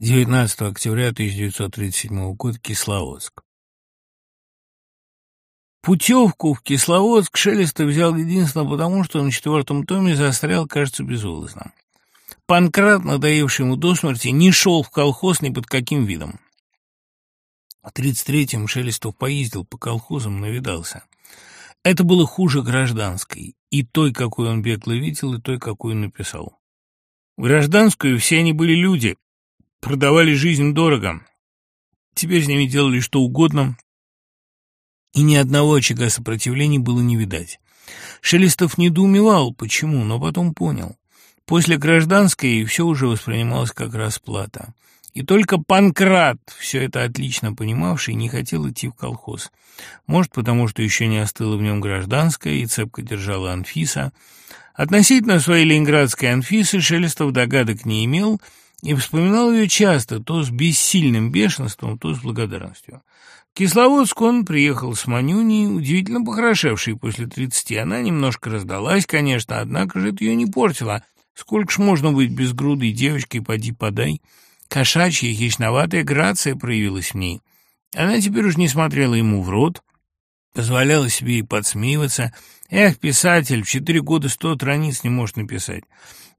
19 октября 1937 года, Кисловодск. Путевку в Кисловодск Шелестов взял единственно потому, что на четвертом томе застрял, кажется, безвылазно. Панкрат, надоевший ему до смерти, не шел в колхоз ни под каким видом. В 33-м Шелестов поездил по колхозам, навидался. Это было хуже гражданской, и той, какой он бегло видел, и той, какую написал. В гражданскую все они были люди, продавали жизнь дорого. Теперь с ними делали что угодно, и ни одного очага сопротивления было не видать. Шелестов недоумевал, почему, но потом понял. После гражданской все уже воспринималось как расплата. И только Панкрат, все это отлично понимавший, не хотел идти в колхоз. Может, потому что еще не остыла в нем гражданская, и цепко держала Анфиса. Относительно своей ленинградской Анфисы Шелестов догадок не имел и вспоминал ее часто, то с бессильным бешенством, то с благодарностью. В Кисловодск он приехал с Манюней, удивительно похорошевшей после тридцати. Она немножко раздалась, конечно, однако же это ее не портило. Сколько ж можно быть безгрудой девочкой, поди подай. Кошачья, хищноватая грация проявилась в ней. Она теперь уж не смотрела ему в рот, позволяла себе и подсмеиваться. Эх, писатель, в четыре года сто страниц не может написать.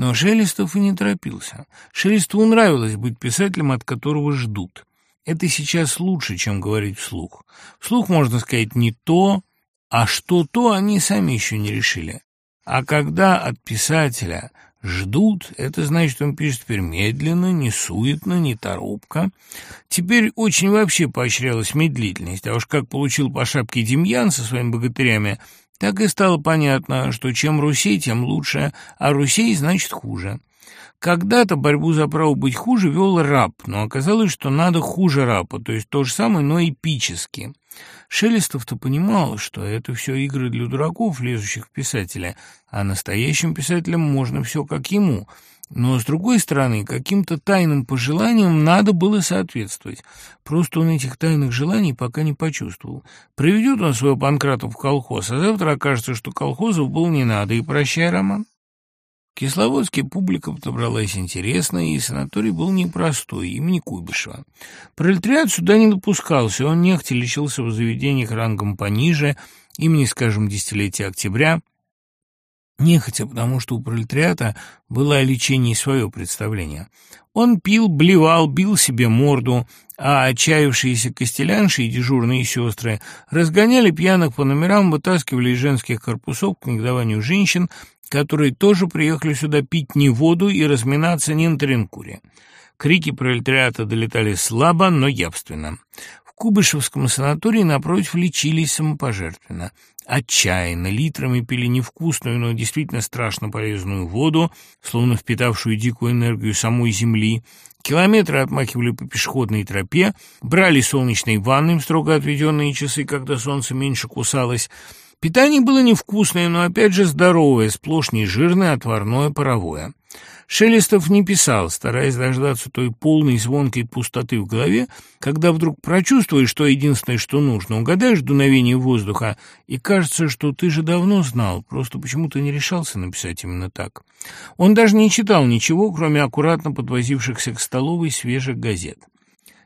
Но Шелестов и не торопился. Шелестову нравилось быть писателем, от которого ждут. Это сейчас лучше, чем говорить вслух. Вслух можно сказать не то, а что то, они сами еще не решили. А когда от писателя Ждут — это значит, что он пишет теперь медленно, не суетно, не торопко. Теперь очень вообще поощрялась медлительность, а уж как получил по шапке Демьян со своими богатырями, так и стало понятно, что чем Русей, тем лучше, а Русей значит хуже. Когда-то борьбу за право быть хуже вел раб, но оказалось, что надо хуже раба, то есть то же самое, но эпически. Шелестов-то понимал, что это все игры для дураков, лезущих в писателя, а настоящим писателям можно все как ему. Но, с другой стороны, каким-то тайным пожеланиям надо было соответствовать. Просто он этих тайных желаний пока не почувствовал. Приведет он своего Панкрата в колхоз, а завтра окажется, что колхозов было не надо, и прощай, Роман. В Кисловодске публика подобралась интересная, и санаторий был непростой, имени Куйбышева. Пролетариат сюда не допускался, он нехотя лечился в заведениях рангом пониже, имени, скажем, десятилетия октября, нехотя, потому что у пролетариата было о лечении свое представление. Он пил, блевал, бил себе морду, а отчаявшиеся костелянши и дежурные сестры разгоняли пьяных по номерам, вытаскивали из женских корпусов к негодованию женщин, которые тоже приехали сюда пить не воду и разминаться не на тренкуре. Крики пролетариата долетали слабо, но явственно. Кубышевском санатории, напротив, лечились самопожертвенно. Отчаянно, литрами пили невкусную, но действительно страшно полезную воду, словно впитавшую дикую энергию самой земли, Километры отмахивали по пешеходной тропе, брали солнечные ванны в строго отведенные часы, когда солнце меньше кусалось, Питание было невкусное, но опять же здоровое, сплошь не жирное, отварное, паровое. Шелестов не писал, стараясь дождаться той полной звонкой пустоты в голове, когда вдруг прочувствуешь, что единственное, что нужно, угадаешь дуновение воздуха, и кажется, что ты же давно знал, просто почему-то не решался написать именно так. Он даже не читал ничего, кроме аккуратно подвозившихся к столовой свежих газет.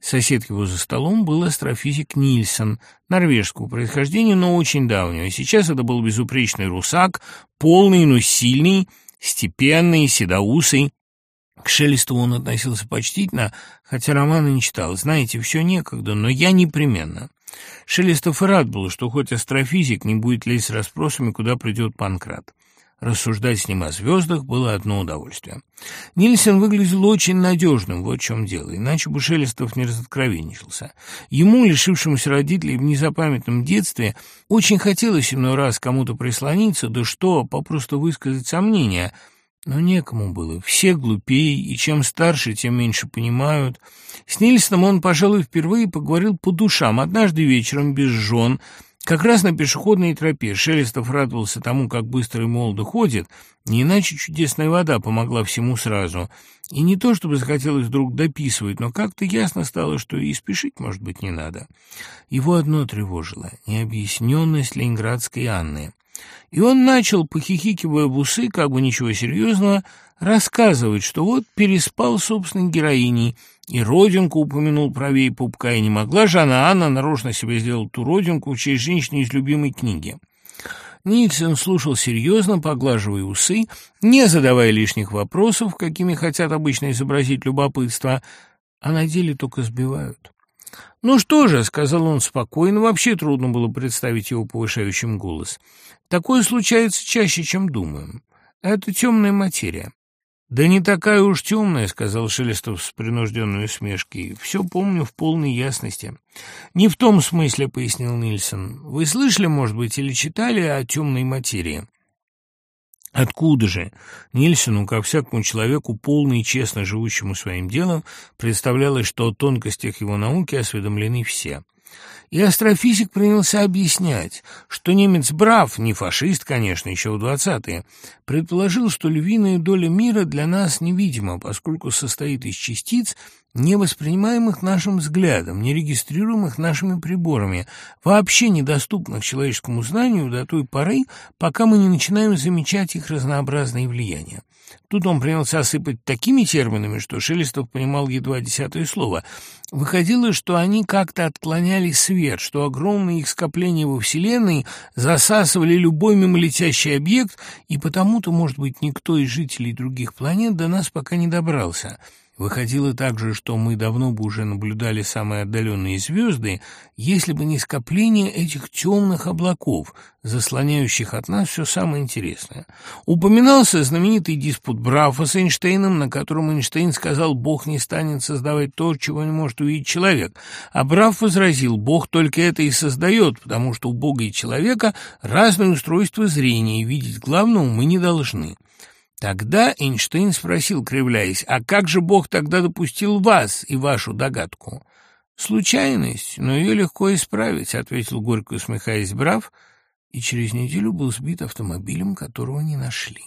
Сосед его за столом был астрофизик Нильсон, норвежского происхождения, но очень давнего. Сейчас это был безупречный русак, полный, но сильный, степенный, седоусый. К Шелестову он относился почтительно, хотя романа не читал. Знаете, все некогда, но я непременно. Шелестов и рад был, что хоть астрофизик не будет лезть с расспросами, куда придет Панкрат. Рассуждать с ним о звездах было одно удовольствие. Нильсон выглядел очень надежным, вот в чем дело, иначе бы Шелестов не разоткровенничался. Ему, лишившемуся родителей в незапамятном детстве, очень хотелось иной раз кому-то прислониться, да что, попросту высказать сомнения, но некому было. Все глупее, и чем старше, тем меньше понимают. С Нильсоном он, пожалуй, впервые поговорил по душам. Однажды вечером, без жен, как раз на пешеходной тропе Шелестов радовался тому, как быстро и молодо ходит, не иначе чудесная вода помогла всему сразу. И не то, чтобы захотелось вдруг дописывать, но как-то ясно стало, что и спешить, может быть, не надо. Его одно тревожило — необъясненность ленинградской Анны. И он начал, похихикивая в усы, как бы ничего серьезного, рассказывать, что вот переспал собственной героиней, и родинку упомянул правее пупка, и не могла же она, Анна, нарочно себе сделала ту родинку в честь женщины из любимой книги. Нильсон слушал серьезно, поглаживая усы, не задавая лишних вопросов, какими хотят обычно изобразить любопытство, а на деле только сбивают. «Ну что же», — сказал он спокойно, вообще трудно было представить его повышающим голос. «Такое случается чаще, чем думаем. Это темная материя». «Да не такая уж темная», — сказал Шелестов с принужденной усмешкой. «Все помню в полной ясности». «Не в том смысле», — пояснил Нильсон. «Вы слышали, может быть, или читали о темной материи?» Откуда же? Нильсону, как всякому человеку, полно и честно живущему своим делом, представлялось, что о тонкостях его науки осведомлены все. И астрофизик принялся объяснять, что немец Брав, не фашист, конечно, еще в двадцатые, предположил, что львиная доля мира для нас невидима, поскольку состоит из частиц, не воспринимаемых нашим взглядом, не регистрируемых нашими приборами, вообще недоступных человеческому знанию до той поры, пока мы не начинаем замечать их разнообразные влияния. Тут он принялся сыпать такими терминами, что Шелестов понимал едва десятое слово. Выходило, что они как-то отклоняли свет, что огромные их скопления во Вселенной засасывали любой мимолетящий объект, и потому-то, может быть, никто из жителей других планет до нас пока не добрался — Выходило также, что мы давно бы уже наблюдали самые отдаленные звезды, если бы не скопление этих темных облаков, заслоняющих от нас все самое интересное. Упоминался знаменитый диспут Брафа с Эйнштейном, на котором Эйнштейн сказал, Бог не станет создавать то, чего не может увидеть человек, а Браф возразил, Бог только это и создает, потому что у Бога и человека разное устройство зрения, и видеть главного мы не должны. Тогда Эйнштейн спросил, кривляясь, «А как же Бог тогда допустил вас и вашу догадку?» «Случайность, но ее легко исправить», — ответил горько усмехаясь Брав, и через неделю был сбит автомобилем, которого не нашли.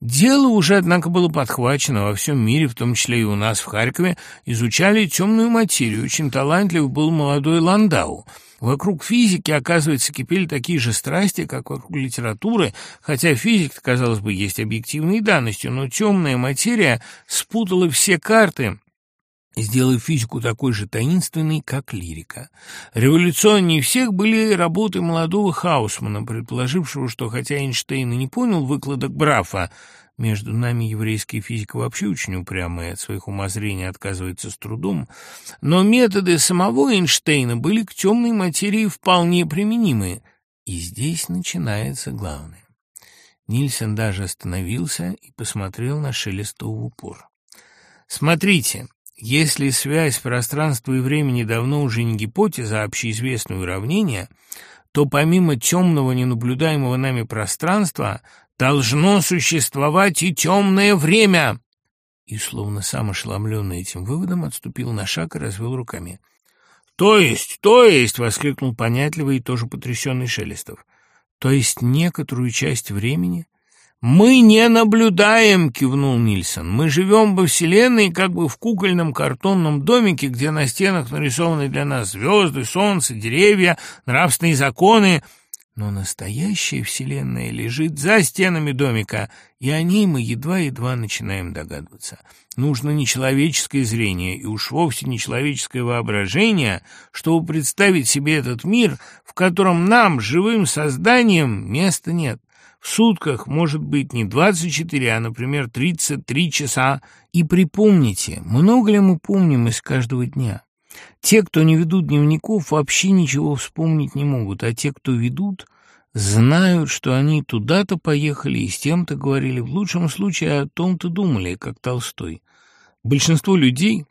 Дело уже, однако, было подхвачено во всем мире, в том числе и у нас в Харькове, изучали темную материю. Очень талантливый был молодой Ландау — Вокруг физики, оказывается, кипели такие же страсти, как вокруг литературы, хотя физик, казалось бы, есть объективные данности, но темная материя спутала все карты, сделав физику такой же таинственной, как лирика. Революционнее всех были работы молодого Хаусмана, предположившего, что хотя Эйнштейн и не понял выкладок Брафа, между нами еврейская физика вообще очень упрямая, от своих умозрений отказывается с трудом. Но методы самого Эйнштейна были к темной материи вполне применимы. И здесь начинается главное. Нильсон даже остановился и посмотрел на Шелестова в упор. «Смотрите, если связь пространства и времени давно уже не гипотеза, а общеизвестное уравнение, то помимо темного ненаблюдаемого нами пространства должно существовать и темное время!» И, словно сам ошеломленный этим выводом, отступил на шаг и развел руками. «То есть, то есть!» — воскликнул понятливый и тоже потрясенный Шелестов. «То есть некоторую часть времени...» «Мы не наблюдаем», — кивнул Нильсон. «Мы живем во Вселенной как бы в кукольном картонном домике, где на стенах нарисованы для нас звезды, солнце, деревья, нравственные законы, но настоящая Вселенная лежит за стенами домика, и о ней мы едва-едва начинаем догадываться. Нужно нечеловеческое зрение, и уж вовсе нечеловеческое воображение, чтобы представить себе этот мир, в котором нам, живым созданием, места нет. В сутках может быть не 24, а, например, 33 часа. И припомните, много ли мы помним из каждого дня? Те, кто не ведут дневников, вообще ничего вспомнить не могут, а те, кто ведут, знают, что они туда-то поехали и с тем-то говорили, в лучшем случае о том-то думали, как Толстой. Большинство людей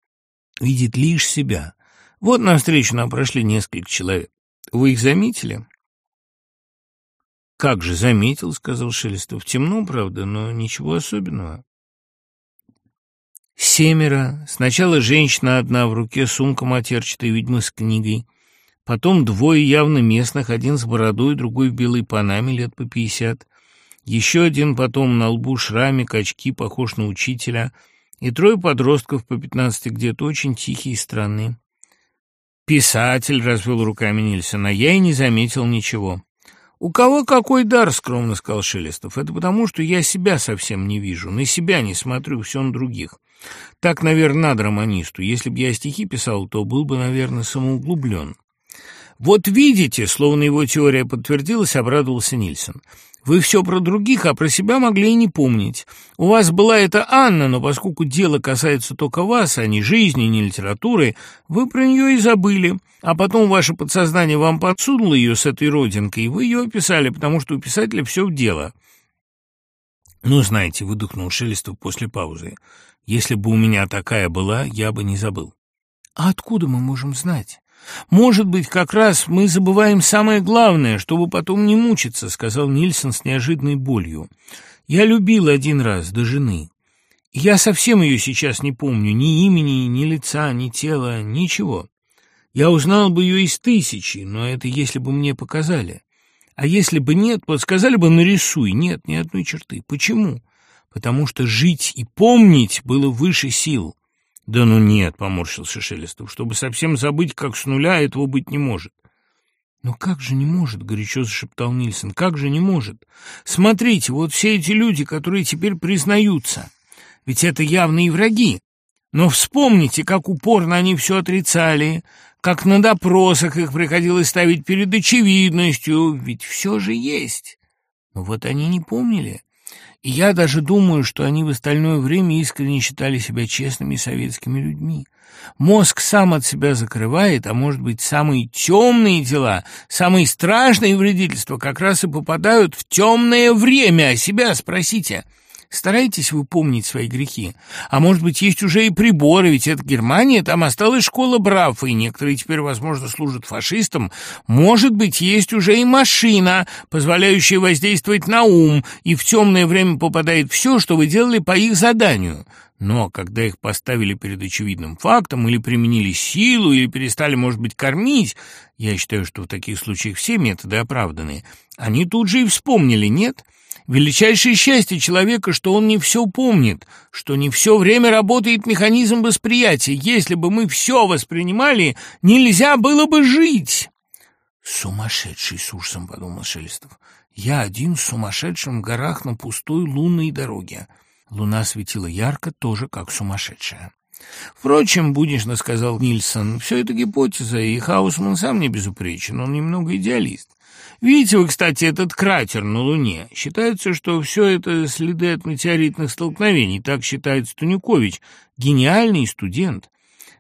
видит лишь себя. Вот навстречу нам прошли несколько человек. Вы их заметили? «Как же, заметил», — сказал Шелестов. «Темно, правда, но ничего особенного». Семеро. Сначала женщина одна в руке, сумка матерчатая, видимо, с книгой. Потом двое явно местных, один с бородой, другой в белой панаме, лет по пятьдесят. Еще один потом на лбу шрамик, очки, похож на учителя. И трое подростков по пятнадцати где-то, очень тихие и странные. «Писатель», — развел руками Нильсон, — «а я и не заметил ничего». «У кого какой дар?» — скромно сказал Шелестов. «Это потому, что я себя совсем не вижу, на себя не смотрю, все на других. Так, наверное, надо романисту. Если бы я стихи писал, то был бы, наверное, самоуглублен». «Вот видите», — словно его теория подтвердилась, обрадовался Нильсон. Вы все про других, а про себя могли и не помнить. У вас была эта Анна, но поскольку дело касается только вас, а не жизни, не литературы, вы про нее и забыли. А потом ваше подсознание вам подсунуло ее с этой родинкой, и вы ее описали, потому что у писателя все в дело. «Ну, знаете», — выдохнул Шелестов после паузы, — «если бы у меня такая была, я бы не забыл». «А откуда мы можем знать?» «Может быть, как раз мы забываем самое главное, чтобы потом не мучиться», — сказал Нильсон с неожиданной болью. «Я любил один раз до жены. Я совсем ее сейчас не помню, ни имени, ни лица, ни тела, ничего. Я узнал бы ее из тысячи, но это если бы мне показали. А если бы нет, подсказали бы нарисуй. Нет, ни одной черты. Почему? Потому что жить и помнить было выше сил. «Да ну нет», — поморщился Шелестов, — «чтобы совсем забыть, как с нуля, этого быть не может». «Но как же не может?» — горячо зашептал Нильсон. «Как же не может? Смотрите, вот все эти люди, которые теперь признаются, ведь это явные враги. Но вспомните, как упорно они все отрицали, как на допросах их приходилось ставить перед очевидностью, ведь все же есть. Но вот они не помнили. И я даже думаю, что они в остальное время искренне считали себя честными советскими людьми. Мозг сам от себя закрывает, а может быть, самые темные дела, самые страшные вредительства как раз и попадают в темное время. А себя спросите – Старайтесь вы помнить свои грехи. А может быть, есть уже и приборы, ведь это Германия, там осталась школа Брафа, и некоторые теперь, возможно, служат фашистам. Может быть, есть уже и машина, позволяющая воздействовать на ум, и в темное время попадает все, что вы делали по их заданию. Но когда их поставили перед очевидным фактом, или применили силу, или перестали, может быть, кормить, я считаю, что в таких случаях все методы оправданы, они тут же и вспомнили, нет?» Величайшее счастье человека, что он не все помнит, что не все время работает механизм восприятия. Если бы мы все воспринимали, нельзя было бы жить. Сумасшедший, с ужасом подумал Шелестов. Я один в сумасшедшем горах на пустой лунной дороге. Луна светила ярко, тоже как сумасшедшая. Впрочем, буднично сказал Нильсон, все это гипотеза, и Хаусман сам не безупречен, он немного идеалист. Видите вы, кстати, этот кратер на Луне? Считается, что все это следы от метеоритных столкновений. Так считает Станюкович, гениальный студент.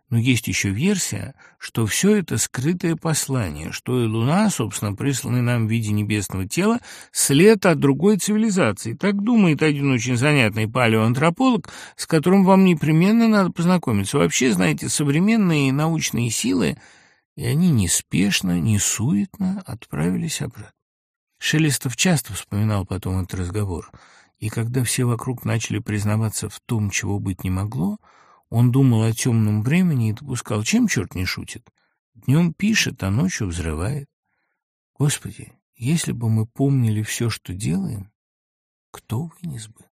Но есть еще версия, что все это скрытое послание, что и Луна, собственно, присланный нам в виде небесного тела, след от другой цивилизации. Так думает один очень занятный палеоантрополог, с которым вам непременно надо познакомиться. Вообще, знаете, современные научные силы – и они неспешно, несуетно отправились обратно. Шелестов часто вспоминал потом этот разговор, и когда все вокруг начали признаваться в том, чего быть не могло, он думал о темном времени и допускал, чем черт не шутит. Днем пишет, а ночью взрывает. Господи, если бы мы помнили все, что делаем, кто вынес бы?